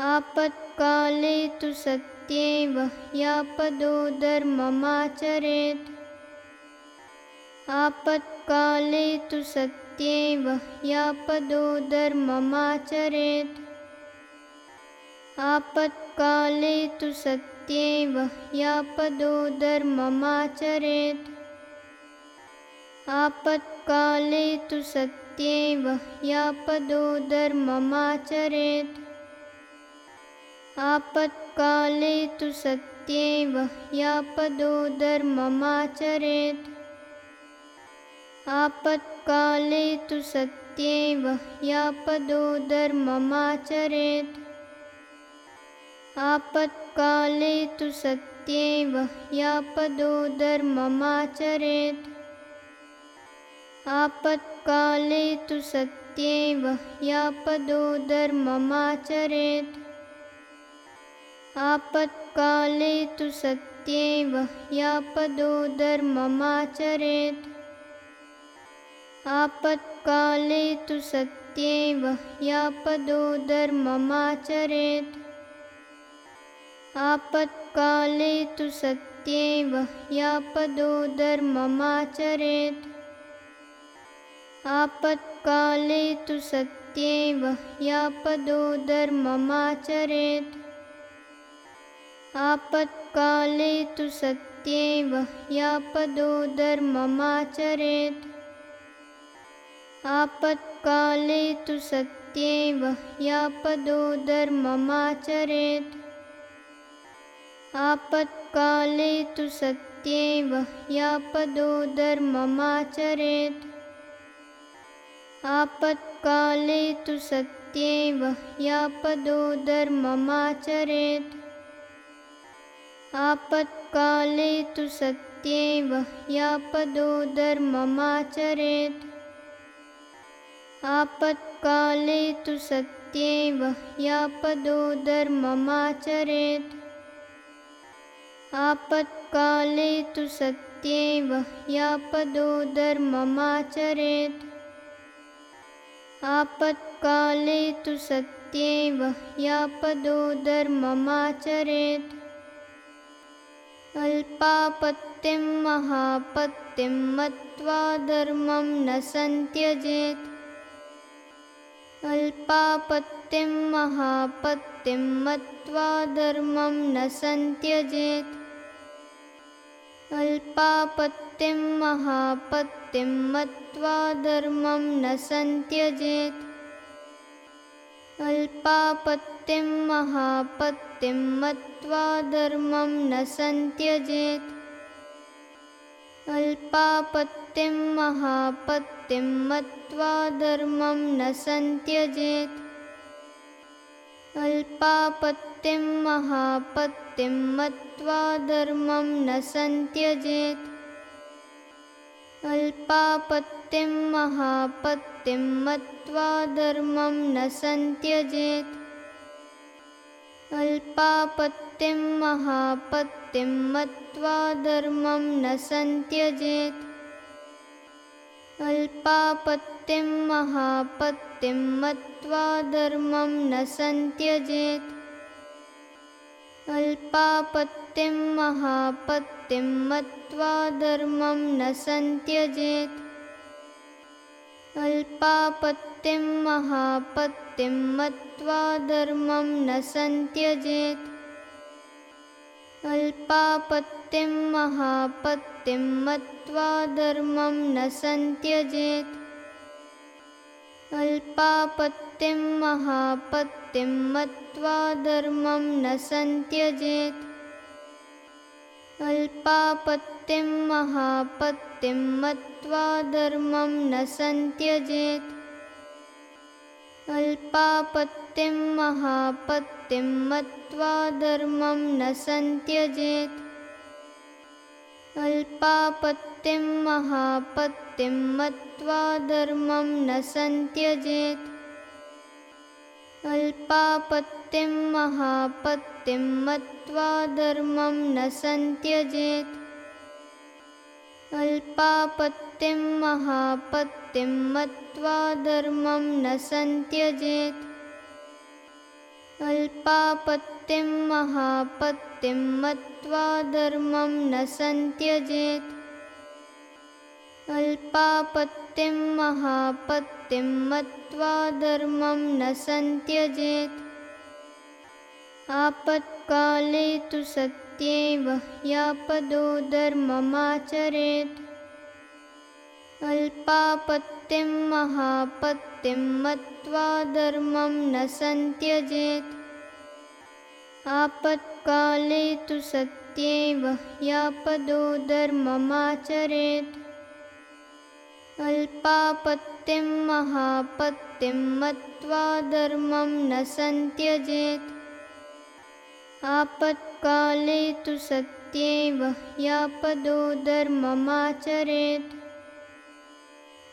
आपत्काले तु सत्येव यापदो धर्ममाचरेत्। आपत्काले तु सत्येव यापदो धर्ममाचरेत्। आपत्काले तु सत्येव यापदो धर्ममाचरेत्। आपत्काले तु सत्येव यापदो धर्ममाचरेत् आपत्काले तु सत्येव यापदो धर्ममाचरेत्। आपत्काले तु सत्येव यापदो धर्ममाचरेत्। आपत्काले तु सत्येव यापदो धर्ममाचरेत्। आपत्काले तु सत्येव यापदो धर्ममाचरेत् आपत्काले तु सत्येव यापदो धर्ममाचरेत्। आपत्काले तु सत्येव यापदो धर्ममाचरेत्। आपत्काले तु सत्येव यापदो धर्ममाचरेत्। आपत्काले तु सत्येव यापदो धर्ममाचरेत् आपत्काले तु सत्येव यापदो धर्ममाचरेत्। आपत्काले तु सत्येव यापदो धर्ममाचरेत्। आपत्काले तु सत्येव यापदो धर्ममाचरेत्। आपत्काले तु सत्येव यापदो धर्ममाचरेत् आपत्काले तु सत्येव यापदो धर्ममाचरेत्। आपत्काले तु सत्येव यापदो धर्ममाचरेत्। आपत्काले तु सत्येव यापदो धर्ममाचरेत्। आपत्काले तु सत्येव यापदो धर्ममाचरेत् अल्पापत्तिं महापत्तिं मत्वा धर्मं न सन्त्यजेत्। अल्पापत्तिं महापत्तिं मत्वा धर्मं न सन्त्यजेत्। अल्पापत्तिं महापत्तिं मत्वा धर्मं न सन्त्यजेत् अल्पापत्तिं महापत्तिं मत्वा धर्मं न सन्त्यजेत्। अल्पापत्तिं महापत्तिं मत्वा धर्मं न सन्त्यजेत्। अल्पापत्तिं महापत्तिं मत्वा धर्मं न सन्त्यजेत्। अल्पापत्तिं महापत्तिं मत्वा धर्मं न सन्त्यजेत् अल्पापत्तिं महापत्तिं मत्वा धर्मं न सन्त्यजेत्। अल्पापत्तिं महापत्तिं मत्वा धर्मं न सन्त्यजेत्। अल्पापत्तिं महापत्तिं मत्वा धर्मं न सन्त्यजेत् अल्पापत्तिं महापत्तिं मत्वा धर्मं न सन्त्यजेत्। अल्पापत्तिं महापत्तिं मत्वा धर्मं न सन्त्यजेत्। अल्पापत्तिं महापत्तिं मत्वा धर्मं न सन्त्यजेत्। अल्पापत्तिं महापत्तिं मत्वा धर्मं न सन्त्यजेत् अल्पापत्तिं महापत्तिं मत्वा धर्मं न सन्त्यजेत्। अल्पापत्तिं महापत्तिं मत्वा धर्मं न सन्त्यजेत्। अल्पापत्तिं महापत्तिं मत्वा धर्मं न सन्त्यजेत् अल्पापत्तिं महापत्तिं मत्वा धर्मं न सन्त्यजेत्। अल्पापत्तिं महापत्तिं मत्वा धर्मं न सन्त्यजेत्। अल्पापत्तिं महापत्तिं मत्वा धर्मं न सन्त्यजेत्। आपत्काले तु सत्येव यापदो धर्ममाचरेत्। अल्पापत्तिं महापत्तिं मत्वा धर्मं न सन्त्यजेत्। आपत्काले तु सत्येव यापदो धर्ममाचरेत्। अल्पापत्तिं महापत्तिं मत्वा धर्मं न सन्त्यजेत् आपत्काले तु सत्येव यापदो धर्ममाचरेत्।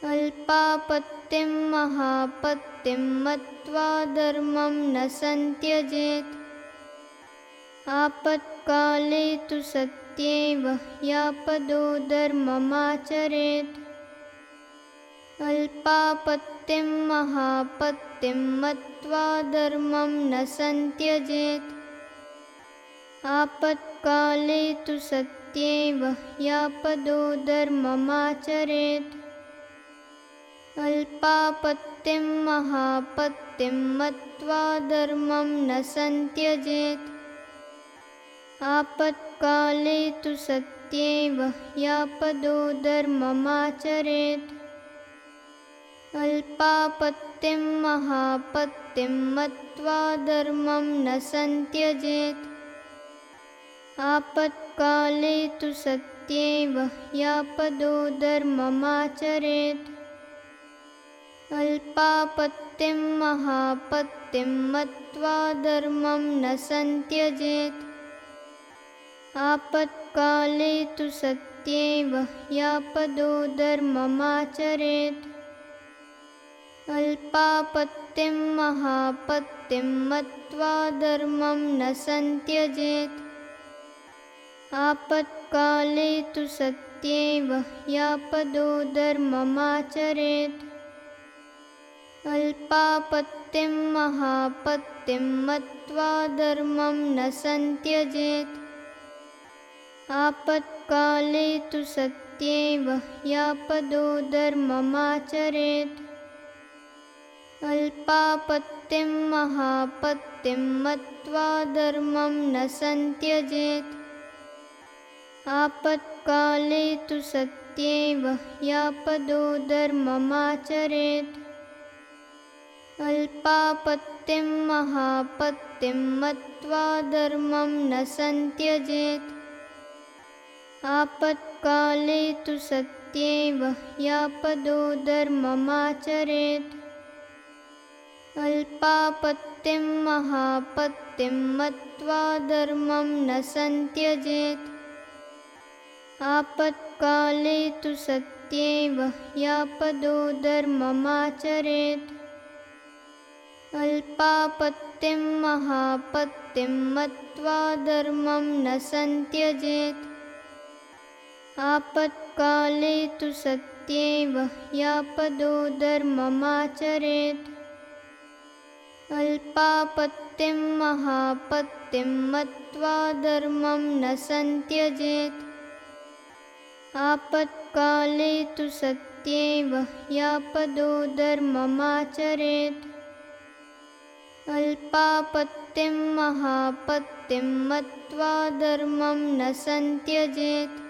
अल्पापत्तिं महापत्तिं मत्वा धर्मं न सन्त्यजेत्। आपत्काले तु सत्येव यापदो धर्ममाचरेत्। अल्पापत्तिं महापत्तिं मत्वा धर्मं न सन्त्यजेत् आपत्काले तु सत्येव यापदो धर्ममाचरेत्। अल्पापत्तिं महापत्तिं मत्वा धर्मं न सन्त्यजेत्। आपत्काले तु सत्येव यापदो धर्ममाचरेत्। अल्पापत्तिं महापत्तिं मत्वा धर्मं न सन्त्यजेत् आपत्काले तु सत्येव यापदो धर्ममाचरेत्। अल्पापत्तिं महापत्तिं मत्वा धर्मं न सन्त्यजेत्। आपत्काले तु सत्येव यापदो धर्ममाचरेत्। अल्पापत्तिं महापत्तिं मत्वा धर्मं न सन्त्यजेत् आपत्काले तु सत्येव यापदो धर्ममाचरेत्। अल्पापत्तिं महापत्तिं मत्वा धर्मं न सन्त्यजेत्। आपत्काले तु सत्येव यापदो धर्ममाचरेत्। अल्पापत्तिं महापत्तिं मत्वा धर्मं न सन्त्यजेत् आपत्काले तु सत्येव यापदो धर्ममाचरेत्। अल्पापत्तिं महापत्तिं मत्वा धर्मं न सन्त्यजेत्। आपत्काले तु सत्येव यापदो धर्ममाचरेत्। अल्पापत्तिं महापत्तिं मत्वा धर्मं न सन्त्यजेत् आपत्काले तु सत्येव यापदो धर्ममाचरेत्। अल्पापत्तिं महापत्तिं मत्वा धर्मं न सन्त्यजेत्। आपत्काले तु सत्येव यापदो धर्ममाचरेत्। अल्पापत्तिं महापत्तिं मत्वा धर्मं न सन्त्यजेत् आपत्काले तु सत्येव यापदो धर्ममाचरेत्। अल्पापत्तिं महापत्तिं मत्वा धर्मं न सन्त्यजेत्